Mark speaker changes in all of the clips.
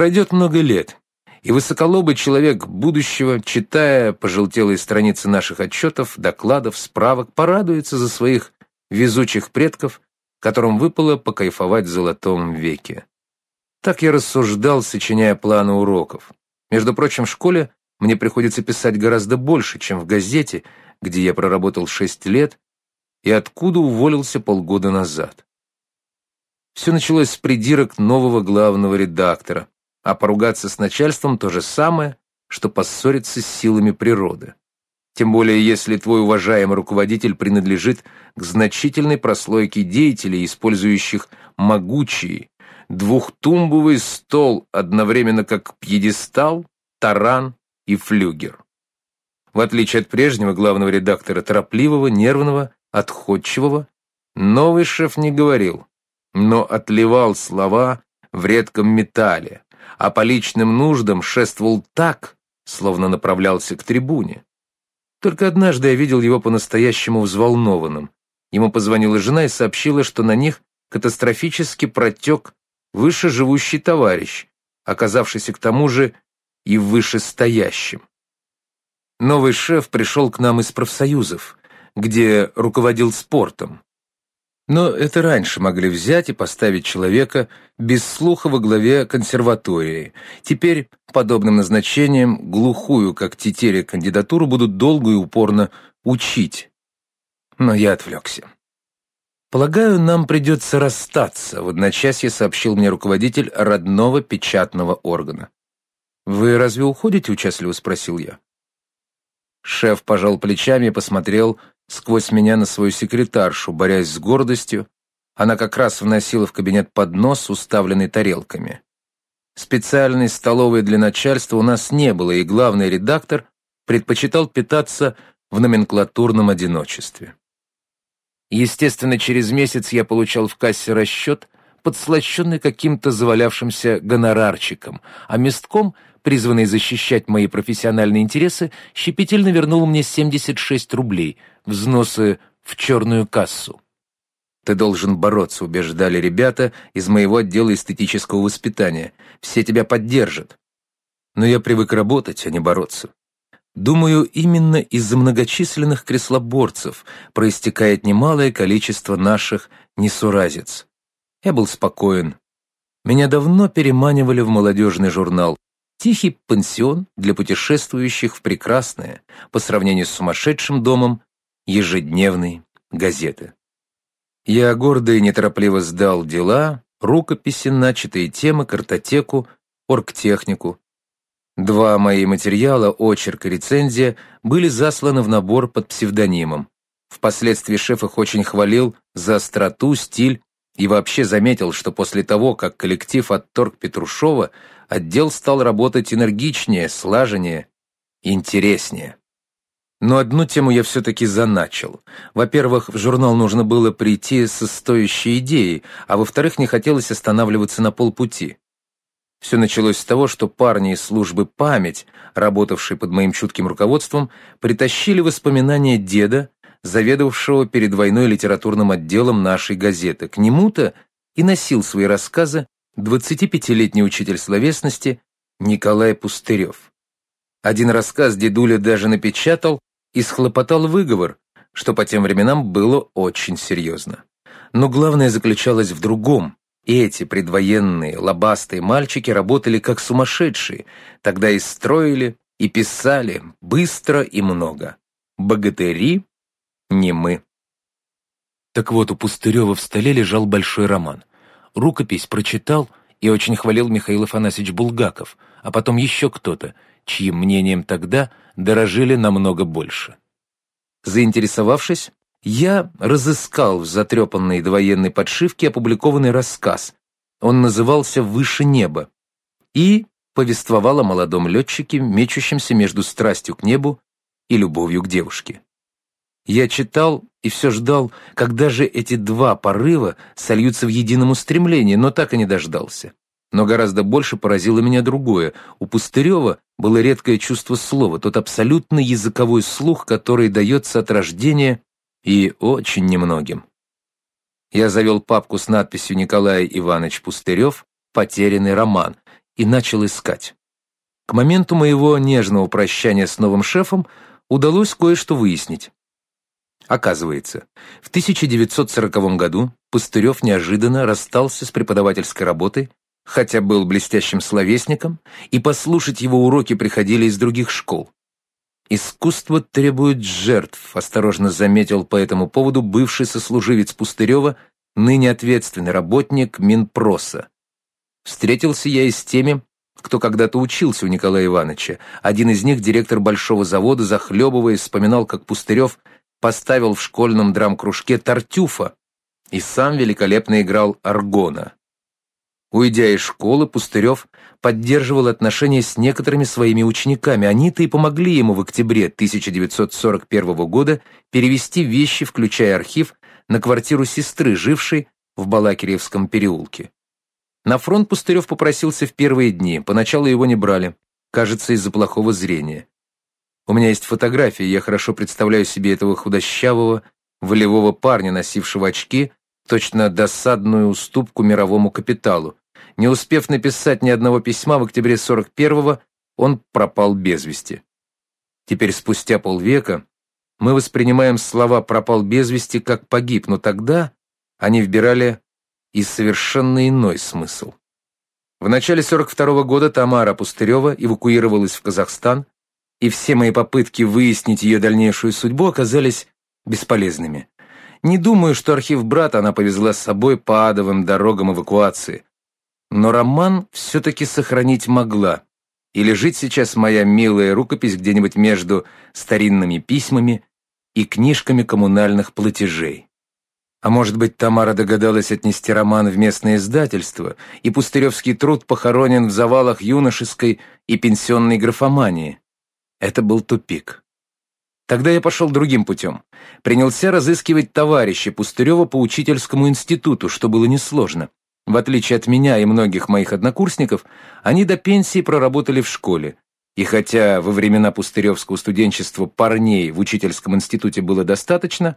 Speaker 1: Пройдет много лет, и высоколобый человек будущего, читая пожелтелые страницы наших отчетов, докладов, справок, порадуется за своих везучих предков, которым выпало покайфовать в золотом веке. Так я рассуждал, сочиняя планы уроков. Между прочим, в школе мне приходится писать гораздо больше, чем в газете, где я проработал шесть лет и откуда уволился полгода назад. Все началось с придирок нового главного редактора, а поругаться с начальством то же самое, что поссориться с силами природы. Тем более, если твой уважаемый руководитель принадлежит к значительной прослойке деятелей, использующих могучий двухтумбовый стол одновременно как пьедестал, таран и флюгер. В отличие от прежнего главного редактора, торопливого, нервного, отходчивого, новый шеф не говорил, но отливал слова в редком металле, а по личным нуждам шествовал так, словно направлялся к трибуне. Только однажды я видел его по-настоящему взволнованным. Ему позвонила жена и сообщила, что на них катастрофически протек вышеживущий товарищ, оказавшийся к тому же и вышестоящим. Новый шеф пришел к нам из профсоюзов, где руководил спортом. Но это раньше могли взять и поставить человека без слуха во главе консерватории. Теперь подобным назначением глухую, как тетеря, кандидатуру будут долго и упорно учить. Но я отвлекся. «Полагаю, нам придется расстаться», — в одночасье сообщил мне руководитель родного печатного органа. «Вы разве уходите?» — участливо спросил я. Шеф пожал плечами и посмотрел сквозь меня на свою секретаршу, борясь с гордостью. Она как раз вносила в кабинет поднос, уставленный тарелками. Специальной столовой для начальства у нас не было, и главный редактор предпочитал питаться в номенклатурном одиночестве. Естественно, через месяц я получал в кассе расчет, подслащенный каким-то завалявшимся гонорарчиком, а местком, призванный защищать мои профессиональные интересы, щепетильно вернул мне 76 рублей, взносы в черную кассу. «Ты должен бороться», — убеждали ребята из моего отдела эстетического воспитания. «Все тебя поддержат». Но я привык работать, а не бороться. Думаю, именно из-за многочисленных креслоборцев проистекает немалое количество наших несуразец. Я был спокоен. Меня давно переманивали в молодежный журнал. Тихий пансион для путешествующих в прекрасное, по сравнению с сумасшедшим домом, ежедневной газеты. Я гордо и неторопливо сдал дела, рукописи, начатые темы, картотеку, оргтехнику, Два мои материала, очерк и рецензия, были засланы в набор под псевдонимом. Впоследствии шеф их очень хвалил за остроту, стиль и вообще заметил, что после того, как коллектив отторг Петрушова, отдел стал работать энергичнее, слаженнее, интереснее. Но одну тему я все-таки заначил. Во-первых, в журнал нужно было прийти со стоящей идеей, а во-вторых, не хотелось останавливаться на полпути. Все началось с того, что парни из службы «Память», работавшие под моим чутким руководством, притащили воспоминания деда, заведовавшего перед войной литературным отделом нашей газеты. К нему-то и носил свои рассказы 25-летний учитель словесности Николай Пустырев. Один рассказ дедуля даже напечатал и схлопотал выговор, что по тем временам было очень серьезно. Но главное заключалось в другом. Эти предвоенные лобастые мальчики работали как сумасшедшие, тогда и строили, и писали быстро и много. Богатыри не мы. Так вот, у Пустырева в столе лежал большой роман. Рукопись прочитал и очень хвалил Михаил Афанасьевич Булгаков, а потом еще кто-то, чьим мнением тогда дорожили намного больше. Заинтересовавшись, я разыскал в затрепанной довоенной подшивке опубликованный рассказ. Он назывался «Выше неба» и повествовал о молодом летчике, мечущемся между страстью к небу и любовью к девушке. Я читал и все ждал, когда же эти два порыва сольются в едином устремлении, но так и не дождался. Но гораздо больше поразило меня другое. У Пустырева было редкое чувство слова, тот абсолютно языковой слух, который дается от рождения и очень немногим. Я завел папку с надписью «Николай Иванович Пустырев. Потерянный роман» и начал искать. К моменту моего нежного прощания с новым шефом удалось кое-что выяснить. Оказывается, в 1940 году Пустырев неожиданно расстался с преподавательской работой, хотя был блестящим словесником, и послушать его уроки приходили из других школ. «Искусство требует жертв», — осторожно заметил по этому поводу бывший сослуживец Пустырева, ныне ответственный работник Минпроса. Встретился я и с теми, кто когда-то учился у Николая Ивановича. Один из них, директор большого завода, захлебываясь, вспоминал, как Пустырев поставил в школьном драм-кружке Тартюфа и сам великолепно играл Аргона. Уйдя из школы, Пустырев поддерживал отношения с некоторыми своими учениками. Они-то и помогли ему в октябре 1941 года перевести вещи, включая архив, на квартиру сестры, жившей в Балакиревском переулке. На фронт Пустырев попросился в первые дни, поначалу его не брали, кажется, из-за плохого зрения. У меня есть фотографии, я хорошо представляю себе этого худощавого, волевого парня, носившего очки, точно досадную уступку мировому капиталу. Не успев написать ни одного письма в октябре 41-го, он пропал без вести. Теперь, спустя полвека, мы воспринимаем слова «пропал без вести» как «погиб», но тогда они вбирали и совершенно иной смысл. В начале 42 -го года Тамара Пустырева эвакуировалась в Казахстан, и все мои попытки выяснить ее дальнейшую судьбу оказались бесполезными. Не думаю, что архив брата она повезла с собой по адовым дорогам эвакуации. Но роман все-таки сохранить могла. И лежит сейчас моя милая рукопись где-нибудь между старинными письмами и книжками коммунальных платежей. А может быть, Тамара догадалась отнести роман в местное издательство, и пустыревский труд похоронен в завалах юношеской и пенсионной графомании. Это был тупик. Тогда я пошел другим путем. Принялся разыскивать товарища Пустырева по учительскому институту, что было несложно. В отличие от меня и многих моих однокурсников, они до пенсии проработали в школе. И хотя во времена пустыревского студенчества парней в учительском институте было достаточно,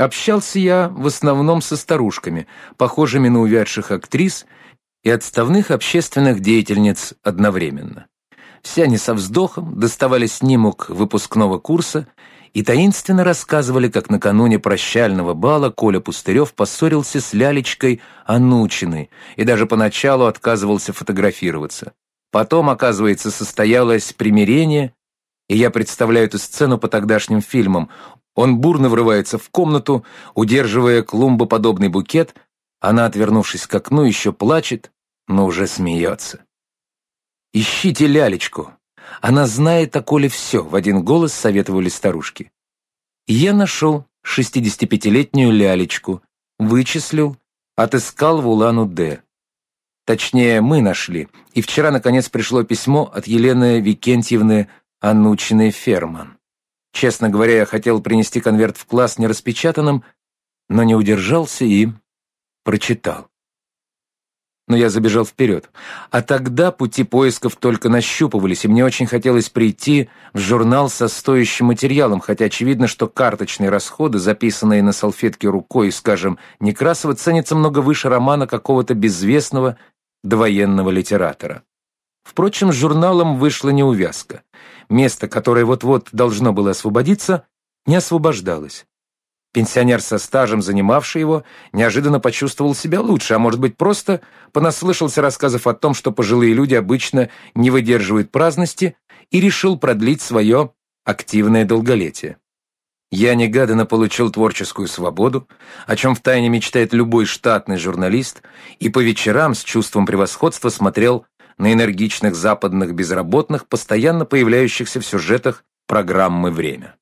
Speaker 1: Общался я в основном со старушками, похожими на увядших актрис и отставных общественных деятельниц одновременно. Все они со вздохом доставали снимок выпускного курса и таинственно рассказывали, как накануне прощального бала Коля Пустырев поссорился с Лялечкой Анучиной и даже поначалу отказывался фотографироваться. Потом, оказывается, состоялось примирение, и я представляю эту сцену по тогдашним фильмам. Он бурно врывается в комнату, удерживая клумбоподобный букет, она, отвернувшись к окну, еще плачет, но уже смеется. «Ищите лялечку. Она знает о Коле все», — в один голос советовали старушки. Я нашел 65-летнюю лялечку, вычислил, отыскал в Улан-Удэ. Точнее, мы нашли, и вчера, наконец, пришло письмо от Елены Викентьевны Анучиной Ферман. Честно говоря, я хотел принести конверт в класс нераспечатанным, но не удержался и прочитал. Но я забежал вперед. А тогда пути поисков только нащупывались, и мне очень хотелось прийти в журнал со стоящим материалом, хотя очевидно, что карточные расходы, записанные на салфетке рукой, скажем, Некрасова, ценятся много выше романа какого-то безвестного довоенного литератора. Впрочем, с журналом вышла неувязка. Место, которое вот-вот должно было освободиться, не освобождалось. Пенсионер со стажем, занимавший его, неожиданно почувствовал себя лучше, а может быть, просто понаслышался рассказов о том, что пожилые люди обычно не выдерживают праздности, и решил продлить свое активное долголетие. Я негаданно получил творческую свободу, о чем втайне мечтает любой штатный журналист, и по вечерам с чувством превосходства смотрел на энергичных западных безработных, постоянно появляющихся в сюжетах программы «Время».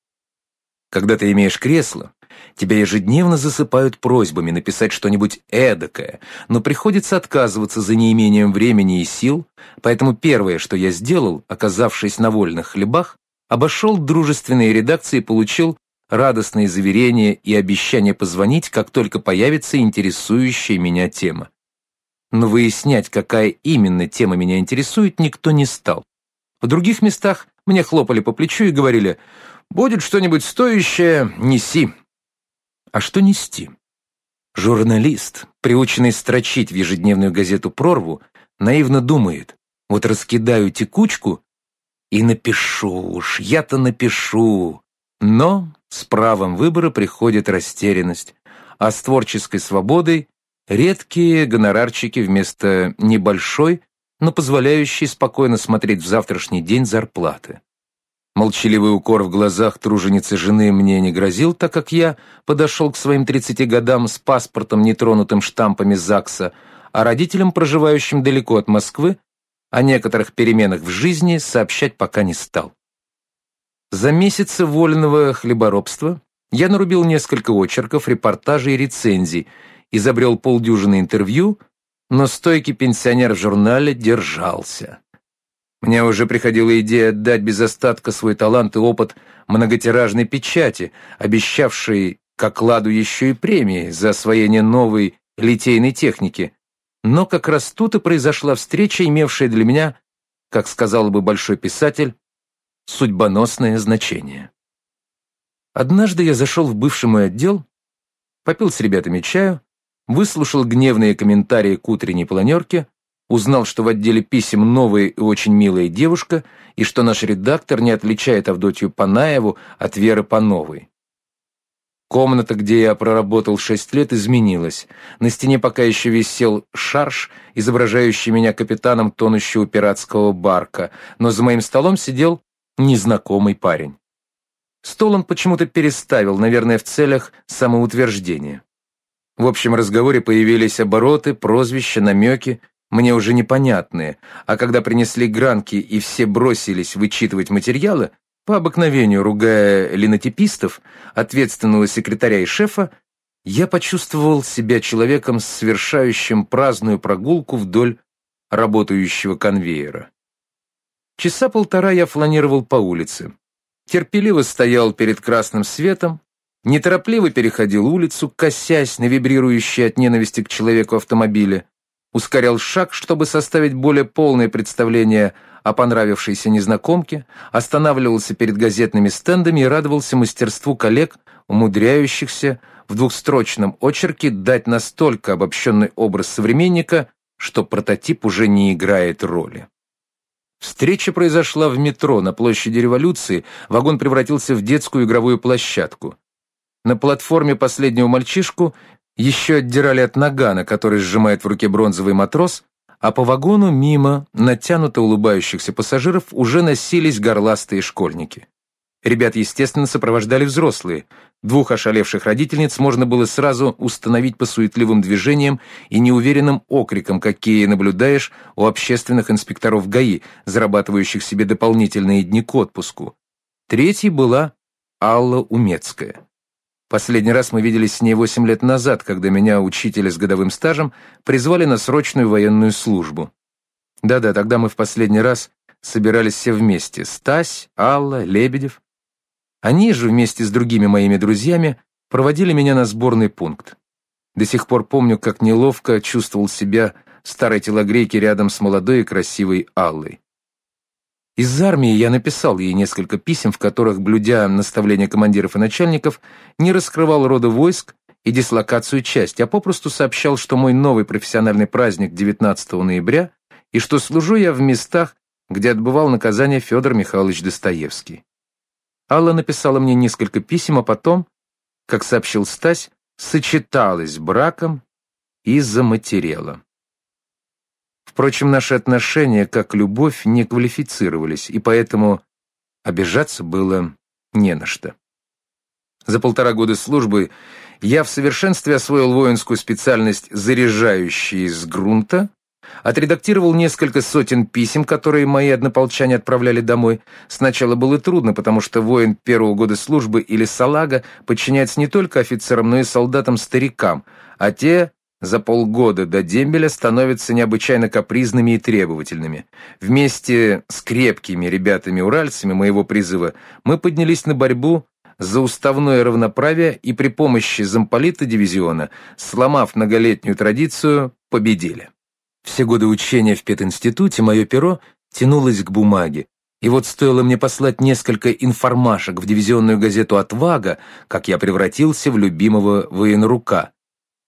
Speaker 1: Когда ты имеешь кресло, тебя ежедневно засыпают просьбами написать что-нибудь эдакое, но приходится отказываться за неимением времени и сил, поэтому первое, что я сделал, оказавшись на вольных хлебах, обошел дружественные редакции и получил радостные заверения и обещание позвонить, как только появится интересующая меня тема но выяснять, какая именно тема меня интересует, никто не стал. В других местах мне хлопали по плечу и говорили «Будет что-нибудь стоящее, неси». А что нести? Журналист, приученный строчить в ежедневную газету «Прорву», наивно думает Вот раскидаю текучку и напишу уж, я-то напишу. Но с правом выбора приходит растерянность, а с творческой свободой редкие гонорарчики вместо небольшой, но позволяющей спокойно смотреть в завтрашний день зарплаты. Молчаливый укор в глазах труженицы жены мне не грозил, так как я подошел к своим 30 годам с паспортом, нетронутым штампами ЗАГСа, а родителям, проживающим далеко от Москвы, о некоторых переменах в жизни сообщать пока не стал. За месяцы вольного хлеборобства я нарубил несколько очерков, репортажей и рецензий, изобрел полдюжины интервью, но стойкий пенсионер в журнале держался. Мне уже приходила идея отдать без остатка свой талант и опыт многотиражной печати, обещавшей к окладу еще и премии за освоение новой литейной техники. Но как раз тут и произошла встреча, имевшая для меня, как сказал бы большой писатель, судьбоносное значение. Однажды я зашел в бывший мой отдел, попил с ребятами чаю, выслушал гневные комментарии к утренней планерке, Узнал, что в отделе писем новая и очень милая девушка, и что наш редактор не отличает Авдотью Панаеву от Веры Пановой. Комната, где я проработал шесть лет, изменилась. На стене пока еще висел шарж, изображающий меня капитаном тонущего пиратского барка, но за моим столом сидел незнакомый парень. Стол он почему-то переставил, наверное, в целях самоутверждения. В общем разговоре появились обороты, прозвища, намеки, мне уже непонятные, а когда принесли гранки и все бросились вычитывать материалы, по обыкновению ругая линотипистов, ответственного секретаря и шефа, я почувствовал себя человеком, совершающим праздную прогулку вдоль работающего конвейера. Часа полтора я фланировал по улице. Терпеливо стоял перед красным светом, неторопливо переходил улицу, косясь на вибрирующие от ненависти к человеку автомобиле, ускорял шаг, чтобы составить более полное представление о понравившейся незнакомке, останавливался перед газетными стендами и радовался мастерству коллег, умудряющихся в двухстрочном очерке дать настолько обобщенный образ современника, что прототип уже не играет роли. Встреча произошла в метро на площади революции, вагон превратился в детскую игровую площадку. На платформе последнего мальчишку еще отдирали от нагана, который сжимает в руке бронзовый матрос, а по вагону мимо натянуто улыбающихся пассажиров уже носились горластые школьники. Ребят, естественно, сопровождали взрослые. Двух ошалевших родительниц можно было сразу установить по суетливым движениям и неуверенным окрикам, какие наблюдаешь у общественных инспекторов ГАИ, зарабатывающих себе дополнительные дни к отпуску. Третьей была Алла Умецкая. Последний раз мы виделись с ней восемь лет назад, когда меня, учителя с годовым стажем, призвали на срочную военную службу. Да-да, тогда мы в последний раз собирались все вместе. Стась, Алла, Лебедев. Они же вместе с другими моими друзьями проводили меня на сборный пункт. До сих пор помню, как неловко чувствовал себя старой телогрейке рядом с молодой и красивой Аллой. Из армии я написал ей несколько писем, в которых, блюдя наставления командиров и начальников, не раскрывал рода войск и дислокацию части, а попросту сообщал, что мой новый профессиональный праздник 19 ноября и что служу я в местах, где отбывал наказание Федор Михайлович Достоевский. Алла написала мне несколько писем, а потом, как сообщил Стась, сочеталась браком и заматерела. Впрочем, наши отношения, как любовь, не квалифицировались, и поэтому обижаться было не на что. За полтора года службы я в совершенстве освоил воинскую специальность «заряжающий из грунта», отредактировал несколько сотен писем, которые мои однополчане отправляли домой. Сначала было трудно, потому что воин первого года службы или салага подчиняется не только офицерам, но и солдатам-старикам, а те за полгода до дембеля становятся необычайно капризными и требовательными. Вместе с крепкими ребятами-уральцами моего призыва мы поднялись на борьбу за уставное равноправие и при помощи замполита дивизиона, сломав многолетнюю традицию, победили. Все годы учения в пединституте мое перо тянулось к бумаге, и вот стоило мне послать несколько информашек в дивизионную газету «Отвага», как я превратился в любимого военрука,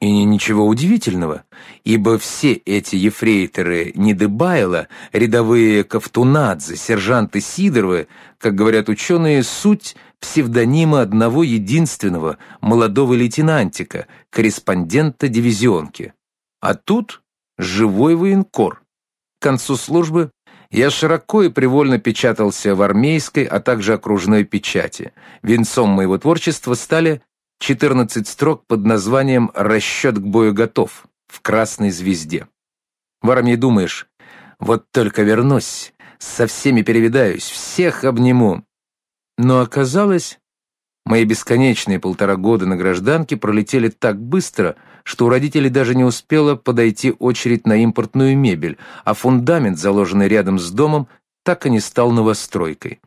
Speaker 1: И ничего удивительного, ибо все эти ефрейторы Недыбайла, рядовые Ковтунадзе, сержанты Сидоровы, как говорят ученые, суть псевдонима одного единственного молодого лейтенантика, корреспондента дивизионки. А тут живой военкор. К концу службы я широко и привольно печатался в армейской, а также окружной печати. Венцом моего творчества стали 14 строк под названием «Расчет к бою готов» в красной звезде. В армии думаешь, вот только вернусь, со всеми перевидаюсь, всех обниму. Но оказалось, мои бесконечные полтора года на гражданке пролетели так быстро, что у родителей даже не успела подойти очередь на импортную мебель, а фундамент, заложенный рядом с домом, так и не стал новостройкой.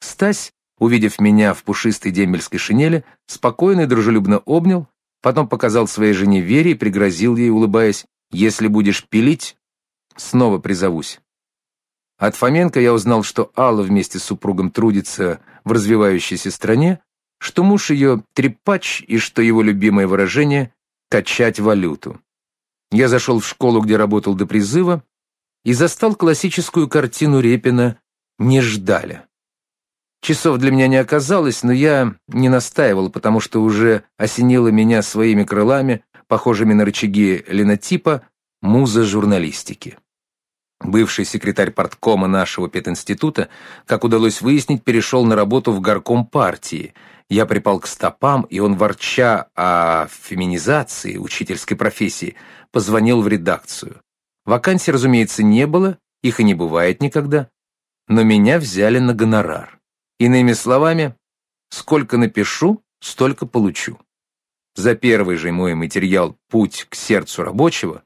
Speaker 1: Стась увидев меня в пушистой дембельской шинели, спокойно и дружелюбно обнял, потом показал своей жене Вере и пригрозил ей, улыбаясь, «Если будешь пилить, снова призовусь». От Фоменко я узнал, что Алла вместе с супругом трудится в развивающейся стране, что муж ее трепач и что его любимое выражение — «качать валюту». Я зашел в школу, где работал до призыва, и застал классическую картину Репина «Не ждали». Часов для меня не оказалось, но я не настаивал, потому что уже осенило меня своими крылами, похожими на рычаги линотипа, муза журналистики. Бывший секретарь парткома нашего пединститута, как удалось выяснить, перешел на работу в горком партии. Я припал к стопам, и он, ворча о феминизации учительской профессии, позвонил в редакцию. Вакансий, разумеется, не было, их и не бывает никогда, но меня взяли на гонорар. Иными словами, сколько напишу, столько получу. За первый же мой материал «Путь к сердцу рабочего»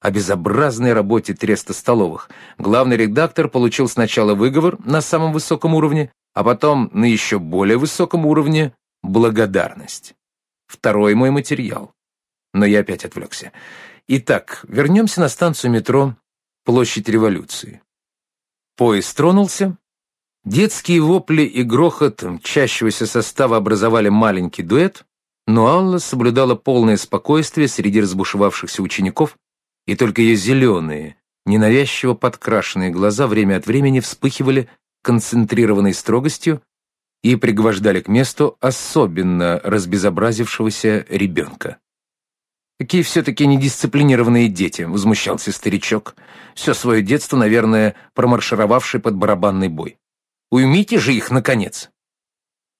Speaker 1: о безобразной работе треста столовых главный редактор получил сначала выговор на самом высоком уровне, а потом на еще более высоком уровне благодарность. Второй мой материал. Но я опять отвлекся. Итак, вернемся на станцию метро Площадь Революции. Поезд тронулся, Детские вопли и грохот мчащегося состава образовали маленький дуэт, но Алла соблюдала полное спокойствие среди разбушевавшихся учеников, и только ее зеленые, ненавязчиво подкрашенные глаза время от времени вспыхивали концентрированной строгостью и пригвождали к месту особенно разбезобразившегося ребенка. «Какие все-таки недисциплинированные дети», — возмущался старичок, все свое детство, наверное, промаршировавший под барабанный бой. Уймите же их, наконец!»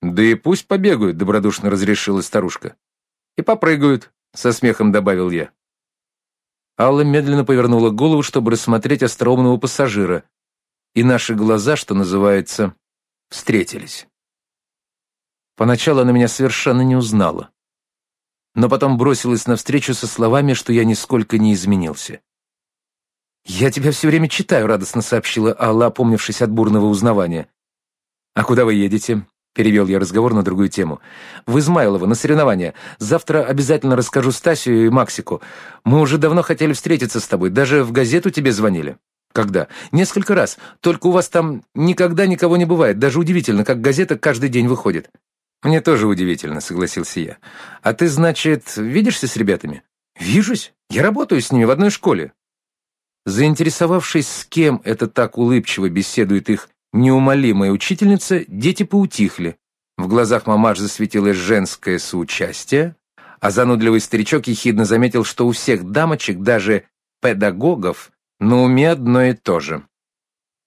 Speaker 1: «Да и пусть побегают», — добродушно разрешила старушка. «И попрыгают», — со смехом добавил я. Алла медленно повернула голову, чтобы рассмотреть остроумного пассажира, и наши глаза, что называется, встретились. Поначалу она меня совершенно не узнала, но потом бросилась навстречу со словами, что я нисколько не изменился. «Я тебя все время читаю», — радостно сообщила Алла, опомнившись от бурного узнавания. «А куда вы едете?» — перевел я разговор на другую тему. «В Измайлово, на соревнования. Завтра обязательно расскажу Стасию и Максику. Мы уже давно хотели встретиться с тобой. Даже в газету тебе звонили». «Когда?» «Несколько раз. Только у вас там никогда никого не бывает. Даже удивительно, как газета каждый день выходит». «Мне тоже удивительно», — согласился я. «А ты, значит, видишься с ребятами?» «Вижусь. Я работаю с ними в одной школе». Заинтересовавшись, с кем это так улыбчиво беседует их неумолимая учительница, дети поутихли. В глазах мамаш засветилось женское соучастие, а занудливый старичок ехидно заметил, что у всех дамочек, даже педагогов, на уме одно и то же.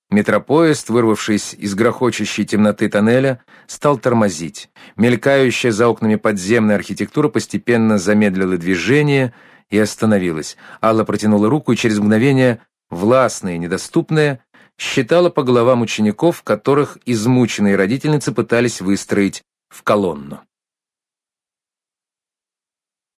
Speaker 1: Метропоезд, вырвавшись из грохочущей темноты тоннеля, стал тормозить. Мелькающая за окнами подземная архитектура постепенно замедлила движение и остановилась. Алла протянула руку, и через мгновение, властная и недоступная, считала по головам учеников, которых измученные родительницы пытались выстроить в колонну.